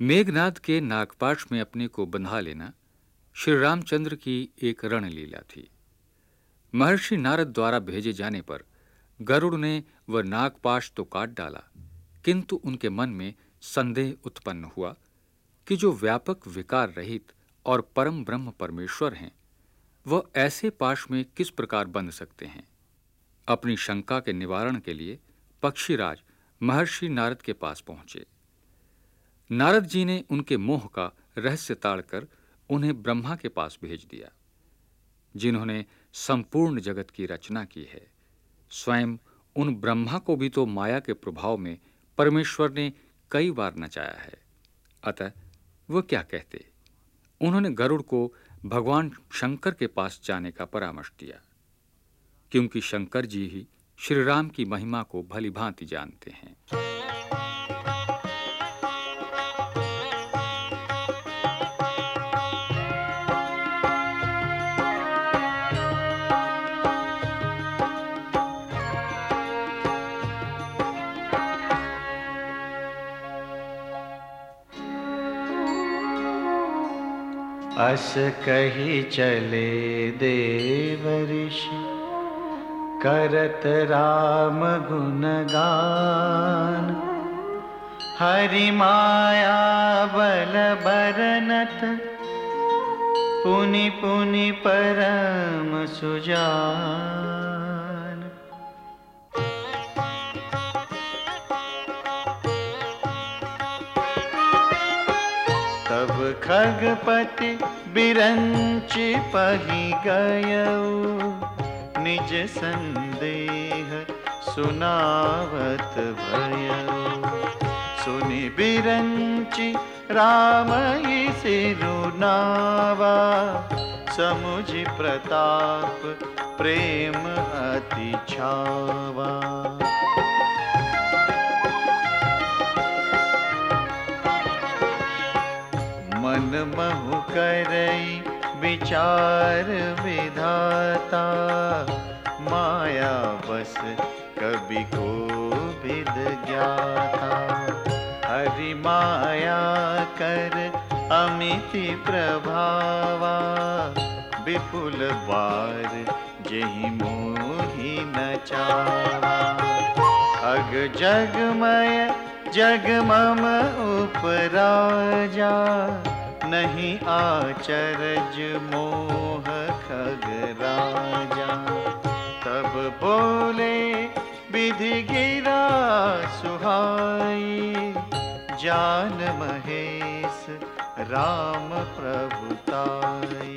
मेघनाद के नागपाश में अपने को बंधा लेना श्री रामचंद्र की एक रणलीला थी। महर्षि नारद द्वारा भेजे जाने पर गरुड़ ने वह नागपाश तो काट डाला, किंतु उनके मन में संदेह उत्पन्न हुआ कि जो व्यापक विकार रहित और परम ब्रह्म परमेश्वर हैं, वह ऐसे पाश में किस प्रकार बंध सकते हैं? अपनी शंका के निवारण के लिए पक्षीराज महर्षि नारद के पास पहुँचे। नारद जी ने उनके मोह का रहस्य ताड़कर उन्हें ब्रह्मा के पास भेज दिया, जिन्होंने संपूर्ण जगत की रचना की है। स्वयं उन ब्रह्मा को भी तो माया के प्रभाव में परमेश्वर ने कई बार नचाया है। अतः वह क्या कहते? उन्होंने गरुड़ को भगवान शंकर के पास जाने का परामर्श दिया, क्योंकि शंकर जी ही श्री राम की महिमा को भली भांति जानते हैं। अस कही चले देव ऋषि करत राम गुणगान। हरि माया बल बरनत पुनि पुनि परम सुजान। खगपति बिरंच पही गयऊ निज संदेह सुनावत भयऊ सुनि बिरंची राम सिरुनावा समुझ प्रताप प्रेम अति छावा। करई विचार विधाता। माया बस कभी को विद ज्ञाता। हरि माया कर अमिति प्रभावा। विपुल बार जही मोहि नचावा। अग जगमय जग मम उपराजा। नहीं आचरज मोह खग राजा। तब बोले, विधि गिरा सुहाई। जान महेश राम प्रभुताई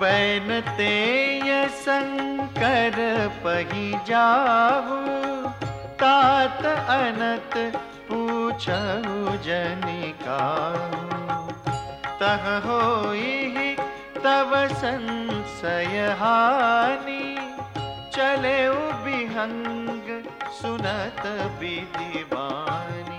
बैन तेय शंकर पही जाहु। तात अनत पूछहु जनिका। तह हो तव संशय हानि। चले बिहंग सुनत विधिवानी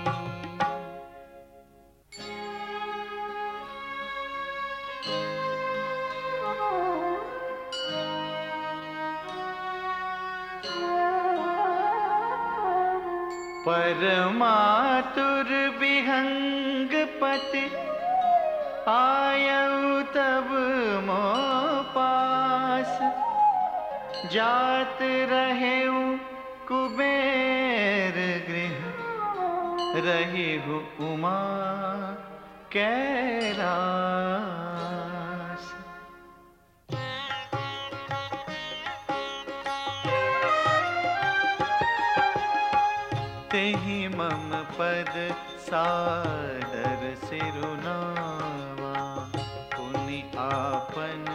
परमातुर विहंग पति, आयऊ तब मो पास। जात रहे कुबेर गृह रही हूँ उमा कैलास। मम पद सादर सिरुनावा पुनि आपन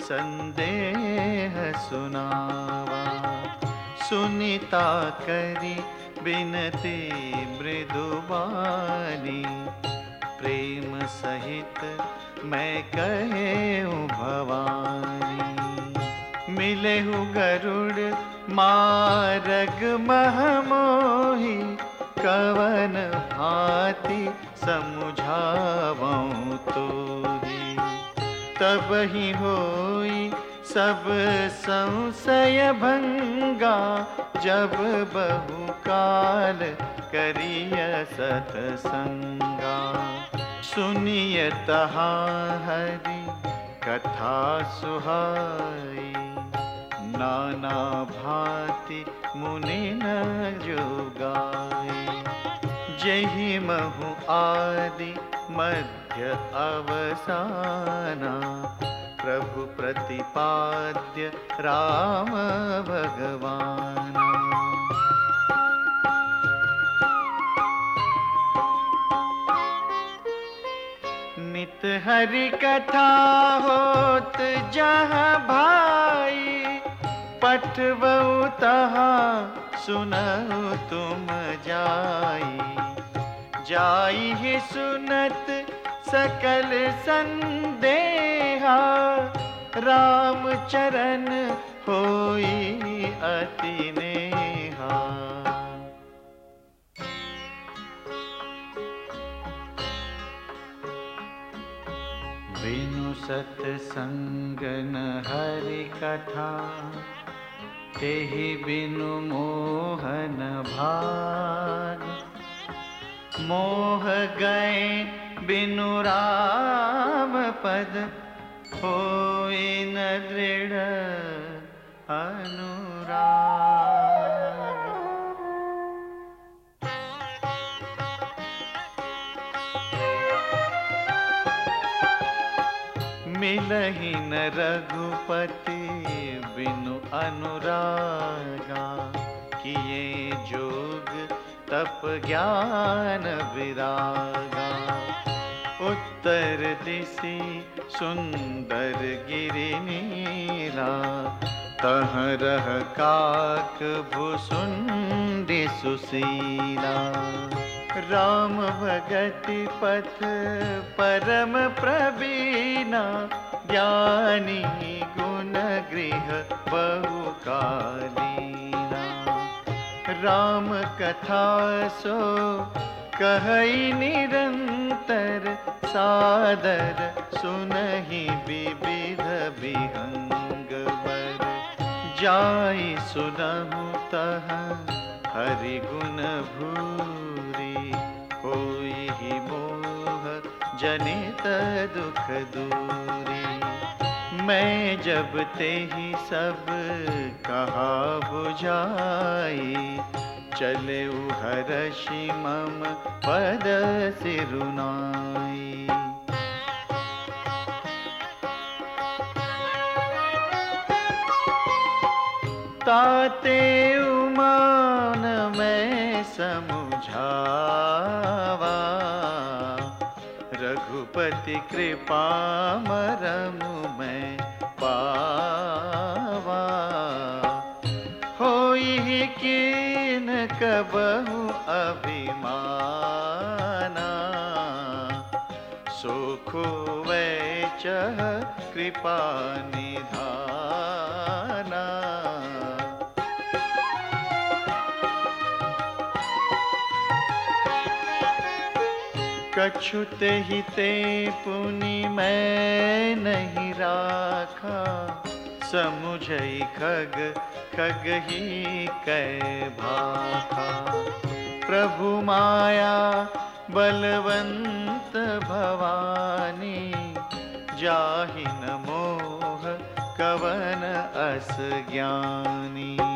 संदेह सुनावा। सुनिता करी बिनती मृदुबानी प्रेम सहित मैं कहे भवानी। मिले हूँ गरुड़ मारग महमोही कवन भांति समझावऊँ तो तब ही होई सब संशय भंगा, जब बहुकाल करिय सतसंगा। सुनिय तहा हरि कथा सुहाई। नाना भांति मुनि न जोगाई जही महु आदि मध्य अवसाना, प्रभु प्रतिपाद्य राम भगवान। नित हरि कथा होत जहाँ भाई पठवऊ तहाँ सुनऊ तुम जाई। जाई ही सुनत सकल संदेहा, राम चरण होई अति नेहा। बिनु सत्संगन हरि कथा तेहि बिनु मोहन भाग। मोह गए बिनु राम पद हो न दृढ़ अनुराग। मिलही न रघुपति बिनु अनुरागा, किए जोग तप ज्ञान विरागा। उत्तर दिशि सुंदर गिरि नीला तह रह काक भुसुंडी सुशीला। राम भगति पथ परम प्रवीणा। ज्ञानी गुण गृह बहुकालीना। राम कथा सो, कहई निरंतर। सादर सुनहि विविध बर जाई सुनहु हरि गुण भूरी ही मोह जनित दुख दूरी। मैं जब ते ही सब कहा बुझाई, चले हरषि मम पद सिरुनाई। ताते उमान मैं समुझावा। रघुपति कृपा मरम मैं पावा। होई किन कबहु अभिमाना। सुख वै चह कृपा निधाना कछुत ही ते पुनि मैं नहीं राखा। समुझ खग खग ही कै भाखा। प्रभु माया बलवंत भवानी जाहि न मोह कवन अस ज्ञानी।